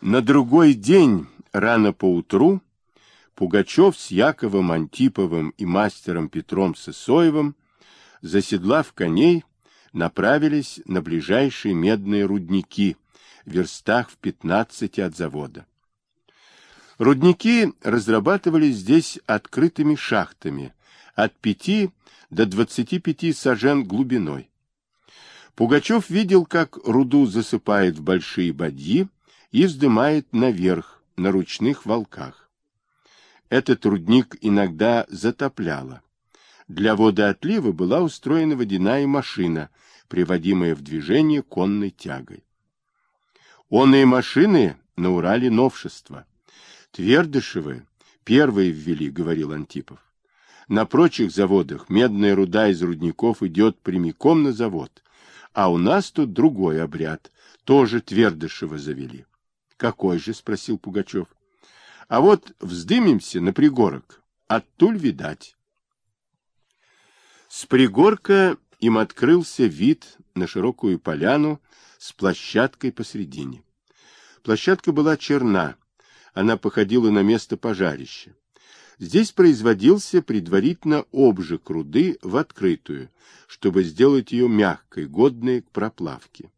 На другой день, рано поутру, Пугачев с Яковом Антиповым и мастером Петром Сысоевым, заседлав коней, направились на ближайшие медные рудники, в верстах в 15 от завода. Рудники разрабатывались здесь открытыми шахтами, от 5 до 25 сажен глубиной. Пугачев видел, как руду засыпает в большие бадьи и вздымает наверх на ручных волках. Этот рудник иногда затопляло. Для водоотлива была устроена водяная машина, приводимая в движение конной тягой. Онные машины на Урале новшества. Твердышевы первые ввели, говорил Антипов. На прочих заводах медная руда из рудников идет прямиком на завод, а у нас тут другой обряд, тоже Твердышева завели. Какой же? спросил Пугачев. А вот вздымемся на пригорок, оттуль видать. С пригорка им открылся вид на широкую поляну с площадкой посредине. Площадка была черна, она походила на место пожарища. Здесь производился предварительно обжиг руды в открытую, чтобы сделать ее мягкой, годной к проплавке.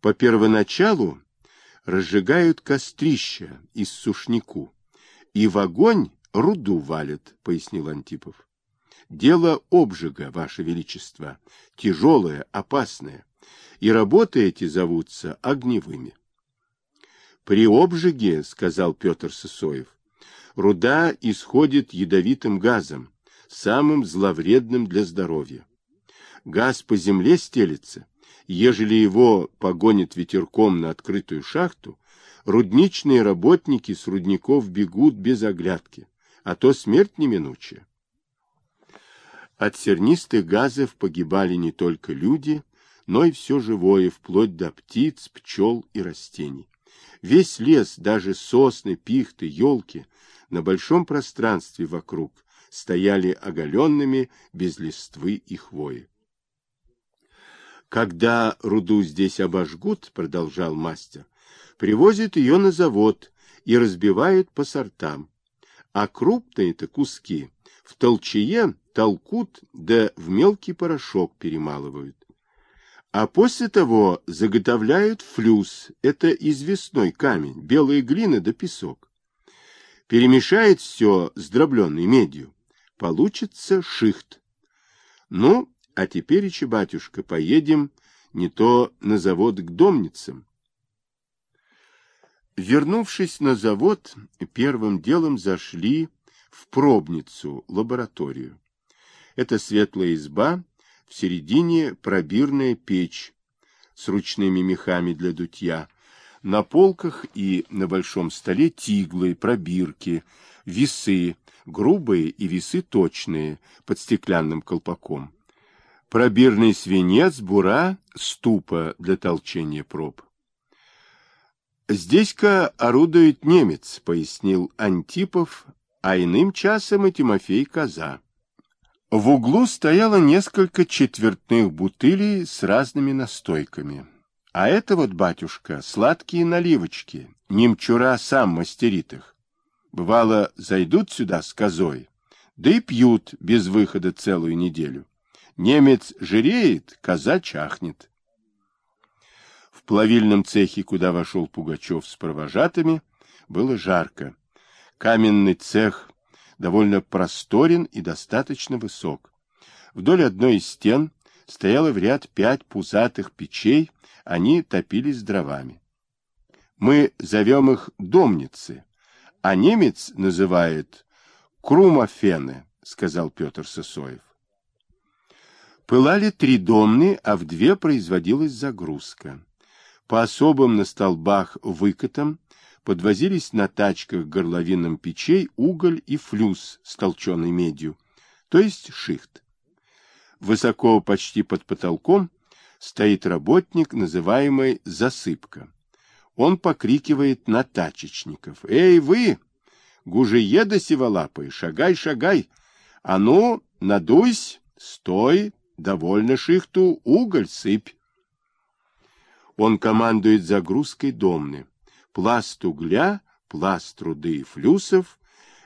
По первоначалу разжигают кострища из сушнику, и в огонь руду валят, пояснил Антипов. Дело обжига, Ваше Величество, тяжелое, опасное, и работы эти зовутся огневыми. При обжиге, сказал Петр Сысоев, руда исходит ядовитым газом, самым зловредным для здоровья. Газ по земле стелется, ежели его погонит ветерком на открытую шахту, рудничные работники с рудников бегут без оглядки, а то смерть неминучая. От сернистых газов погибали не только люди, но и все живое, вплоть до птиц, пчел и растений. Весь лес, даже сосны, пихты, елки, на большом пространстве вокруг стояли оголенными, без листвы и хвои. Когда руду здесь обожгут, продолжал мастер, привозят ее на завод и разбивают по сортам, а крупные-то куски в толчее толкут да в мелкий порошок перемалывают. А после того заготовляют флюс, это известной камень, белая глина да песок. Перемешает все с дробленной медью. Получится шихт. Ну, а теперь, еще, батюшка, поедем не то на завод к домницам. Вернувшись на завод, первым делом зашли в пробницу, лабораторию. Это светлая изба, в середине пробирная печь с ручными мехами для дутья. На полках и на большом столе тиглы, пробирки, весы, грубые и весы точные, под стеклянным колпаком. Пробирный свинец, бура, ступа для толчения проб. «Здесь-ка орудует немец», — пояснил Антипов, а иным часом и Тимофей Коза. В углу стояло несколько четвертных бутылей с разными настойками. А это вот, батюшка, сладкие наливочки, немчура сам мастерит их. Бывало, зайдут сюда с козой, да и пьют без выхода целую неделю. Немец жиреет, коза чахнет. В плавильном цехе, куда вошел Пугачев с провожатыми, было жарко. Каменный цех довольно просторен и достаточно высок. Вдоль одной из стен стояло в ряд пять пузатых печей, они топились дровами. Мы зовем их домницы, а немец называет крумофены, сказал Петр Сысоев. Пылали три домны, а в две производилась загрузка. По особым на столбах выкатам подвозились на тачках горловинам печей уголь и флюс с толченой медью, то есть шихт. Высоко, почти под потолком, стоит работник, называемый засыпка. Он покрикивает на тачечников. «Эй, вы, гужееда сиволапые, шагай, шагай! А ну, надуйсь, стой, довольно шихту, уголь сыпь!» Он командует загрузкой домны пласт угля, пласт руды и флюсов,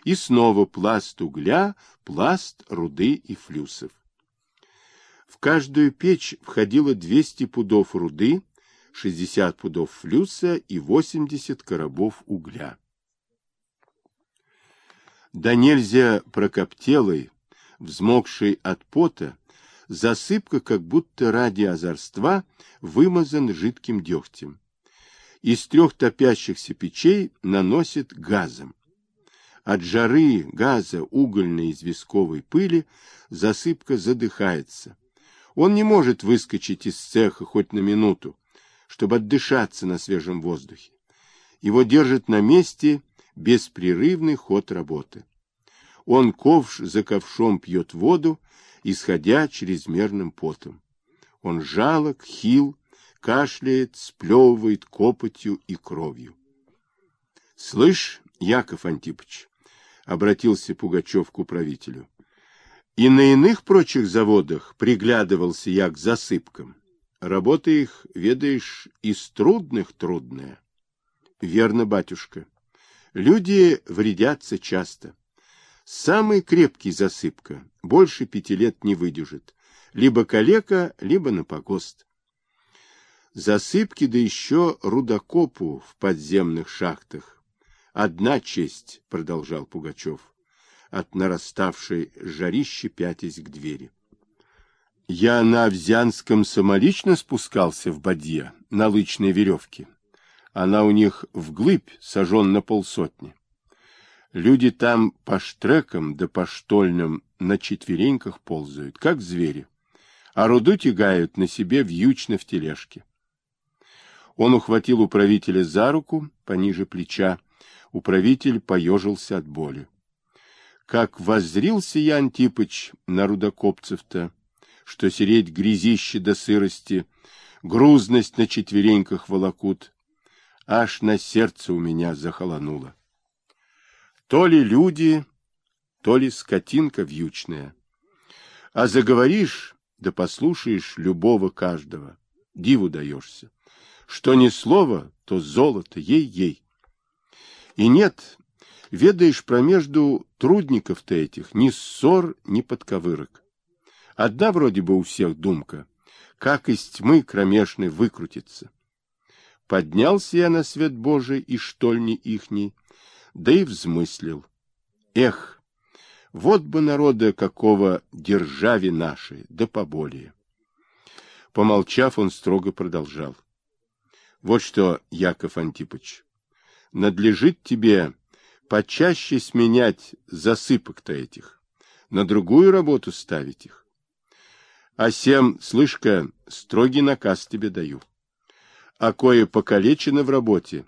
и снова пласт угля, пласт руды и флюсов. В каждую печь входило 200 пудов руды, 60 пудов флюса и 80 коробов угля. Да нельзя прокоптелой, взмокшей от пота, засыпка, как будто ради озорства, вымазан жидким дегтем. Из трех топящихся печей наносит газом. От жары, газа, угольной известковой пыли засыпка задыхается. Он не может выскочить из цеха хоть на минуту, чтобы отдышаться на свежем воздухе. Его держит на месте беспрерывный ход работы. Он ковш за ковшом пьет воду, исходя чрезмерным потом. Он жалок, хил, кашляет, сплевывает копотью и кровью. — Слышь, Яков Антипович, — обратился Пугачев к управителю, — и на иных прочих заводах приглядывался я к засыпкам. Работа их, ведаешь, из трудных трудная. — Верно, батюшка. Люди вредятся часто. Самый крепкий засыпка больше пяти лет не выдержит. Либо калека, либо на погост. Засыпки, да еще рудокопу в подземных шахтах. Одна честь, продолжал Пугачев, от нараставшей жарищи пятясь к двери. Я на Овзянском самолично спускался в бадье, на лычной веревке. Она у них вглыбь сожжен на полсотни. Люди там по штрекам да по штольням на четвереньках ползают, как звери, а руду тягают на себе вьючно в тележке. Он ухватил управителя за руку, пониже плеча. Управитель поежился от боли. Как воззрился я, Антипыч, на рудокопцев-то, что сереть грязище до сырости, грузность на четвереньках волокут, аж на сердце у меня захолонуло. То ли люди, то ли скотинка вьючная. А заговоришь, да послушаешь любого каждого, диву даешься. Что ни слово, то золото, ей-ей. И нет, ведаешь промежду трудников-то этих ни ссор, ни подковырок. Одна вроде бы у всех думка, как из тьмы кромешной выкрутиться. Поднялся я на свет Божий и штольни ихней, да и взмыслил. Эх, вот бы народа какого держави нашей, да поболее. Помолчав, он строго продолжал. Вот что, Яков Антипович, надлежит тебе почаще сменять засыпок-то этих, на другую работу ставить их. А сем, слышка, строгий наказ тебе даю. А кое покалечено в работе,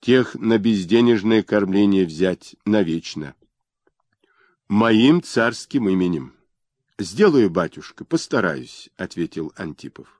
тех на безденежное кормление взять навечно. Моим царским именем. Сделаю, батюшка, постараюсь, ответил Антипов.